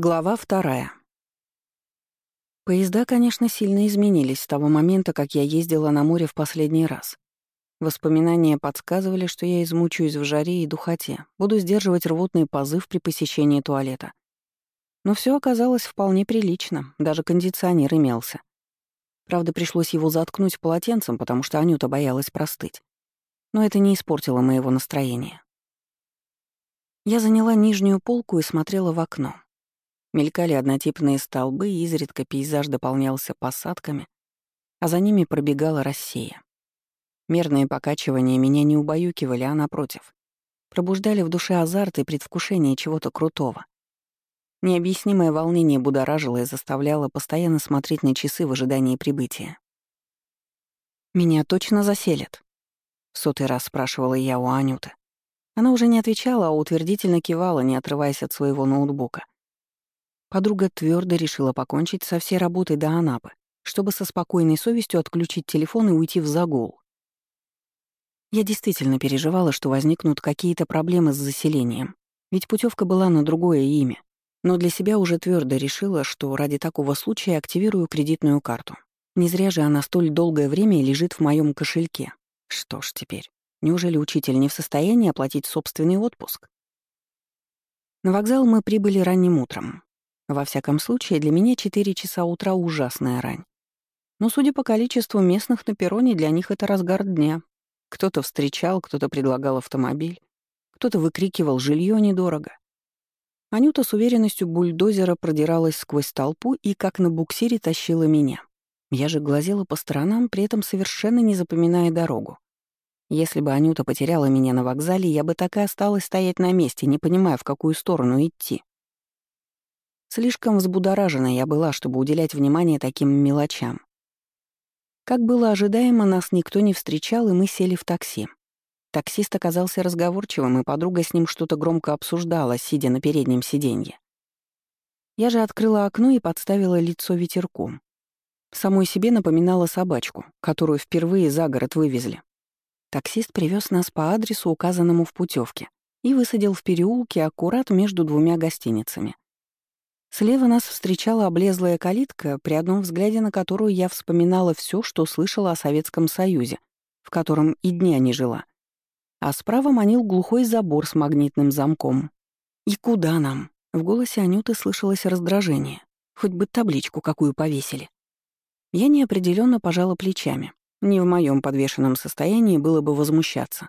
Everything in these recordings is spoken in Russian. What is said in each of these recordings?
Глава вторая. Поезда, конечно, сильно изменились с того момента, как я ездила на море в последний раз. Воспоминания подсказывали, что я измучаюсь в жаре и духоте, буду сдерживать рвотный позыв при посещении туалета. Но все оказалось вполне прилично, даже кондиционер имелся. Правда, пришлось его заткнуть полотенцем, потому что Анюта боялась простыть. Но это не испортило моего настроения. Я заняла нижнюю полку и смотрела в окно. Мелькали однотипные столбы, и изредка пейзаж дополнялся посадками, а за ними пробегала рассея. Мерные покачивания меня не убаюкивали, а напротив. Пробуждали в душе азарт и предвкушение чего-то крутого. Необъяснимое волнение будоражило и заставляло постоянно смотреть на часы в ожидании прибытия. «Меня точно заселят?» — сотый раз спрашивала я у Анюты. Она уже не отвечала, а утвердительно кивала, не отрываясь от своего ноутбука — Подруга твердо решила покончить со всей работой до Анапы, чтобы со спокойной совестью отключить телефон и уйти в загул. Я действительно переживала, что возникнут какие-то проблемы с заселением, ведь путевка была на другое имя, но для себя уже твердо решила, что ради такого случая активирую кредитную карту. Не зря же она столь долгое время лежит в моем кошельке. Что ж теперь, неужели учитель не в состоянии оплатить собственный отпуск? На вокзал мы прибыли ранним утром. Во всяком случае, для меня 4 часа утра — ужасная рань. Но, судя по количеству местных на перроне, для них это разгар дня. Кто-то встречал, кто-то предлагал автомобиль, кто-то выкрикивал «жилье недорого». Анюта с уверенностью бульдозера продиралась сквозь толпу и, как на буксире, тащила меня. Я же глазела по сторонам, при этом совершенно не запоминая дорогу. Если бы Анюта потеряла меня на вокзале, я бы так и осталась стоять на месте, не понимая, в какую сторону идти. Слишком взбудоражена я была, чтобы уделять внимание таким мелочам. Как было ожидаемо, нас никто не встречал, и мы сели в такси. Таксист оказался разговорчивым, и подруга с ним что-то громко обсуждала, сидя на переднем сиденье. Я же открыла окно и подставила лицо ветерку. Самой себе напоминала собачку, которую впервые за город вывезли. Таксист привез нас по адресу, указанному в путевке, и высадил в переулке аккурат между двумя гостиницами — Слева нас встречала облезлая калитка, при одном взгляде на которую я вспоминала все, что слышала о Советском Союзе, в котором и дня не жила. А справа манил глухой забор с магнитным замком. «И куда нам?» В голосе Анюты слышалось раздражение. Хоть бы табличку какую повесили. Я неопределенно пожала плечами. Не в моем подвешенном состоянии было бы возмущаться.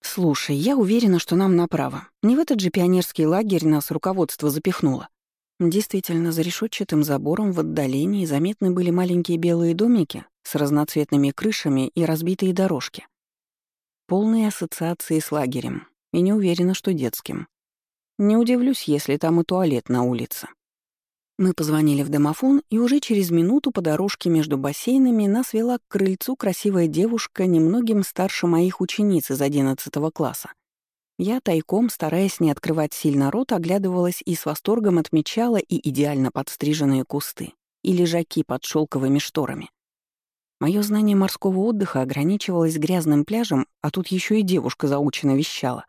«Слушай, я уверена, что нам направо. Не в этот же пионерский лагерь нас руководство запихнуло. Действительно, за решетчатым забором в отдалении заметны были маленькие белые домики с разноцветными крышами и разбитые дорожки. Полные ассоциации с лагерем, и не уверена, что детским. Не удивлюсь, если там и туалет на улице. Мы позвонили в домофон, и уже через минуту по дорожке между бассейнами нас вела к крыльцу красивая девушка, немногим старше моих учениц из 11 класса. Я тайком, стараясь не открывать сильно рот, оглядывалась и с восторгом отмечала и идеально подстриженные кусты, и лежаки под шелковыми шторами. Мое знание морского отдыха ограничивалось грязным пляжем, а тут еще и девушка заучено вещала.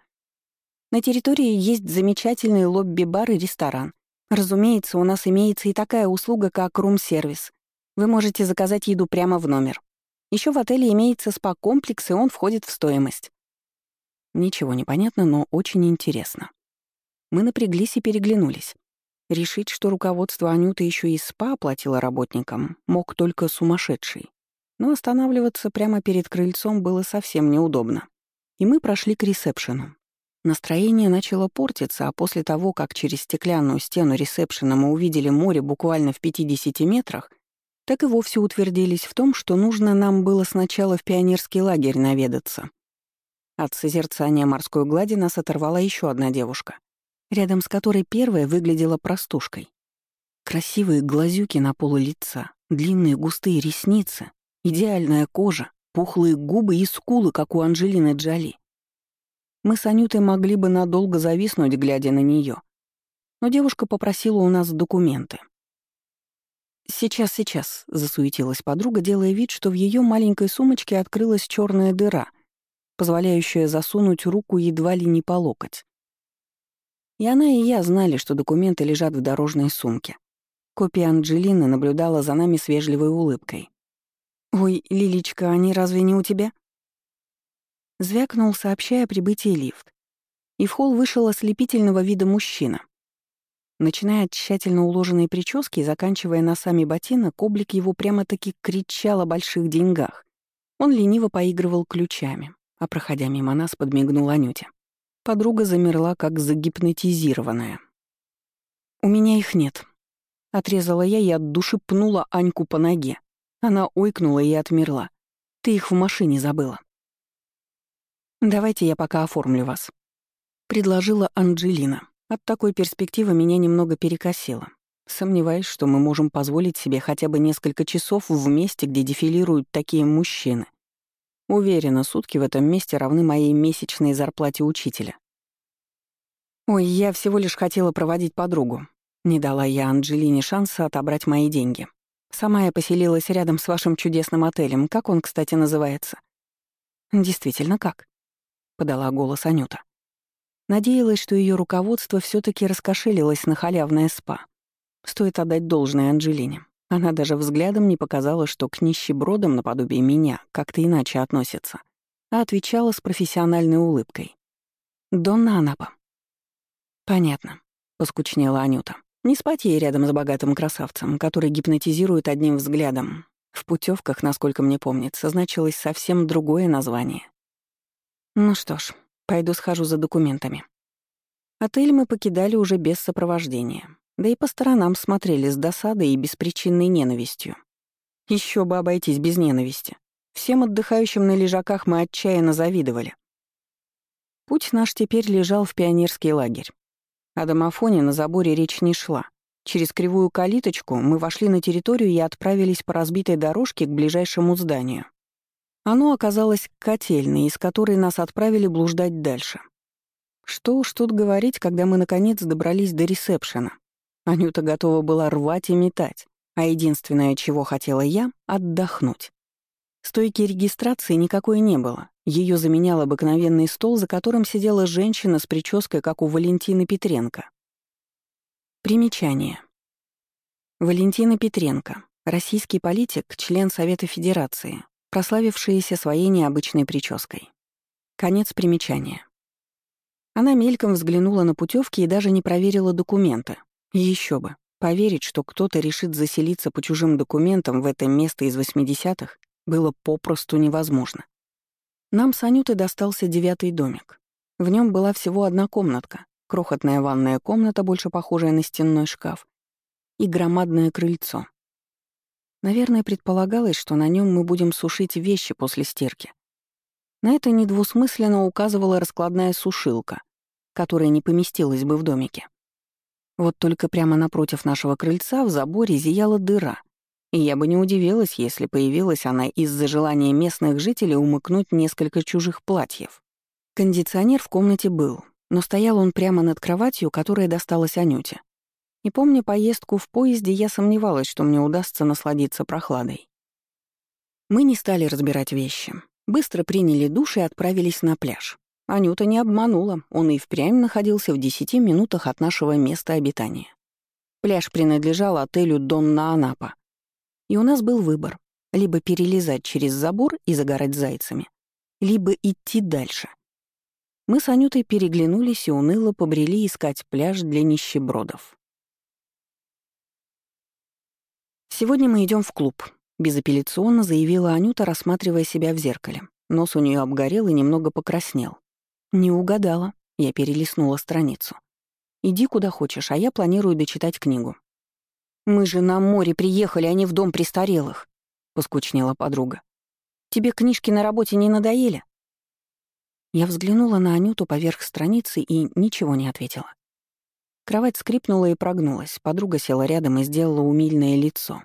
На территории есть замечательный лобби-бар и ресторан. Разумеется, у нас имеется и такая услуга, как рум-сервис. Вы можете заказать еду прямо в номер. Еще в отеле имеется спа-комплекс, и он входит в стоимость. Ничего не понятно, но очень интересно. Мы напряглись и переглянулись. Решить, что руководство Анюты еще и СПА оплатило работникам, мог только сумасшедший. Но останавливаться прямо перед крыльцом было совсем неудобно. И мы прошли к ресепшену. Настроение начало портиться, а после того, как через стеклянную стену ресепшена мы увидели море буквально в 50 метрах, так и вовсе утвердились в том, что нужно нам было сначала в пионерский лагерь наведаться. От созерцания морской глади нас оторвала еще одна девушка, рядом с которой первая выглядела простушкой. Красивые глазюки на полу лица, длинные густые ресницы, идеальная кожа, пухлые губы и скулы, как у Анджелины Джоли. Мы с Анютой могли бы надолго зависнуть, глядя на нее. Но девушка попросила у нас документы. «Сейчас, сейчас», — засуетилась подруга, делая вид, что в ее маленькой сумочке открылась черная дыра — позволяющая засунуть руку едва ли не по локоть. И она, и я знали, что документы лежат в дорожной сумке. Копия Анджелины наблюдала за нами с вежливой улыбкой. «Ой, Лилечка, они разве не у тебя?» Звякнул, сообщая о прибытии лифт. И в холл вышел ослепительного вида мужчина. Начиная от тщательно уложенной прически и заканчивая носами ботинок, облик его прямо-таки кричал о больших деньгах. Он лениво поигрывал ключами, а, проходя мимо нас, подмигнул Анюте. Подруга замерла, как загипнотизированная. «У меня их нет», — отрезала я и от души пнула Аньку по ноге. Она ойкнула и отмерла. «Ты их в машине забыла». «Давайте я пока оформлю вас», — предложила Анджелина. От такой перспективы меня немного перекосило. Сомневаюсь, что мы можем позволить себе хотя бы несколько часов в месте, где дефилируют такие мужчины. Уверена, сутки в этом месте равны моей месячной зарплате учителя. «Ой, я всего лишь хотела проводить подругу. Не дала я Анджелине шанса отобрать мои деньги. Сама я поселилась рядом с вашим чудесным отелем. Как он, кстати, называется?» «Действительно, как?» — подала голос Анюта. Надеялась, что ее руководство все таки раскошелилось на халявное спа. Стоит отдать должное Анджелине. Она даже взглядом не показала, что к нищебродам наподобие меня как-то иначе относится, а отвечала с профессиональной улыбкой. «Донна Анапа». «Понятно», — поскучнела Анюта. «Не спать ей рядом с богатым красавцем, который гипнотизирует одним взглядом. В путевках, насколько мне помнится, значилось совсем другое название. Ну что ж, пойду схожу за документами». Отель мы покидали уже без сопровождения. Да и по сторонам смотрели с досадой и беспричинной ненавистью. Еще бы обойтись без ненависти. Всем отдыхающим на лежаках мы отчаянно завидовали. Путь наш теперь лежал в пионерский лагерь. О домофоне на заборе речь не шла. Через кривую калиточку мы вошли на территорию и отправились по разбитой дорожке к ближайшему зданию. Оно оказалось котельной, из которой нас отправили блуждать дальше. Что уж тут говорить, когда мы наконец добрались до ресепшена. Анюта готова была рвать и метать, а единственное, чего хотела я — отдохнуть. Стойки регистрации никакой не было. Ее заменял обыкновенный стол, за которым сидела женщина с прической, как у Валентины Петренко. Примечание. Валентина Петренко, российский политик, член Совета Федерации, прославившаяся своей необычной прической. Конец примечания. Она мельком взглянула на путевки и даже не проверила документы, еще бы. Поверить, что кто-то решит заселиться по чужим документам в это место из 80-х, было попросту невозможно. Нам с Анютой достался девятый домик. В нем была всего одна комнатка, крохотная ванная комната, больше похожая на стенной шкаф, и громадное крыльцо. Наверное, предполагалось, что на нем мы будем сушить вещи после стирки. На это недвусмысленно указывала раскладная сушилка, которая не поместилась бы в домике. Вот только прямо напротив нашего крыльца в заборе зияла дыра, и я бы не удивилась, если появилась она из-за желания местных жителей умыкнуть несколько чужих платьев. Кондиционер в комнате был, но стоял он прямо над кроватью, которая досталась Анюте. И помня поездку в поезде, я сомневалась, что мне удастся насладиться прохладой. Мы не стали разбирать вещи. Быстро приняли душ и отправились на пляж. Анюта не обманула, он и впрямь находился в десяти минутах от нашего места обитания. Пляж принадлежал отелю «Донна Анапа». И у нас был выбор — либо перелезать через забор и загорать зайцами, либо идти дальше. Мы с Анютой переглянулись и уныло побрели искать пляж для нищебродов. «Сегодня мы идем в клуб», — безапелляционно заявила Анюта, рассматривая себя в зеркале. Нос у нее обгорел и немного покраснел. «Не угадала». Я перелистнула страницу. «Иди куда хочешь, а я планирую дочитать книгу». «Мы же на море приехали, а не в дом престарелых», — поскучнела подруга. «Тебе книжки на работе не надоели?» Я взглянула на Анюту поверх страницы и ничего не ответила. Кровать скрипнула и прогнулась. Подруга села рядом и сделала умильное лицо.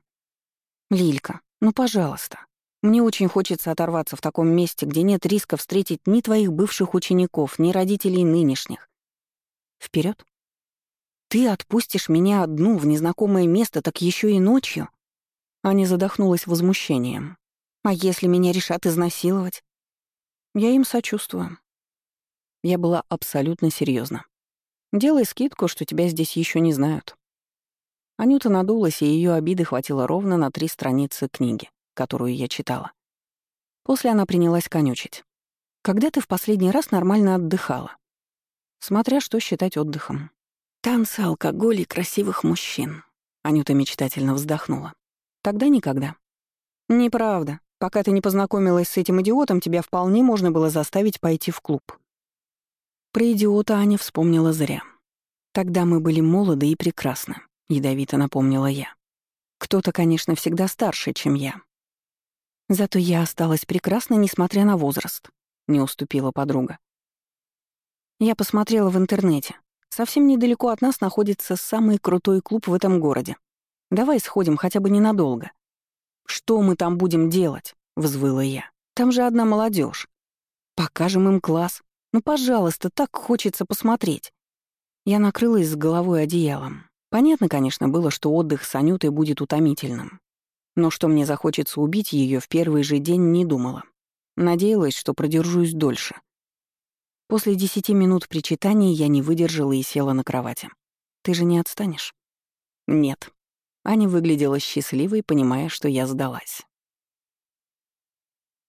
«Лилька, ну, пожалуйста, мне очень хочется оторваться в таком месте, где нет риска встретить ни твоих бывших учеников, ни родителей нынешних. Вперед. Ты отпустишь меня одну в незнакомое место, так еще и ночью? Аня задохнулась возмущением. А если меня решат изнасиловать? Я им сочувствую. Я была абсолютно серьезна. Делай скидку, что тебя здесь еще не знают». Анюта надулась, и ее обиды хватило ровно на три страницы книги, которую я читала. После она принялась конючить. «Когда ты в последний раз нормально отдыхала?» Смотря что считать отдыхом. «Танцы, алкоголь и красивых мужчин», — Анюта мечтательно вздохнула. «Тогда никогда». «Неправда. Пока ты не познакомилась с этим идиотом, тебя вполне можно было заставить пойти в клуб». Про идиота Аня вспомнила зря. Тогда мы были молоды и прекрасны. — ядовито напомнила я. «Кто-то, конечно, всегда старше, чем я. Зато я осталась прекрасна, несмотря на возраст», — не уступила подруга. Я посмотрела в интернете. Совсем недалеко от нас находится самый крутой клуб в этом городе. Давай сходим хотя бы ненадолго. «Что мы там будем делать?» — взвыла я. «Там же одна молодежь. Покажем им класс. Ну, пожалуйста, так хочется посмотреть». Я накрылась с головой одеялом. Понятно, конечно, было, что отдых с Анютой будет утомительным. Но что мне захочется убить ее в первый же день, не думала. Надеялась, что продержусь дольше. После десяти минут причитаний я не выдержала и села на кровати. «Ты же не отстанешь?» «Нет». Аня выглядела счастливой, понимая, что я сдалась.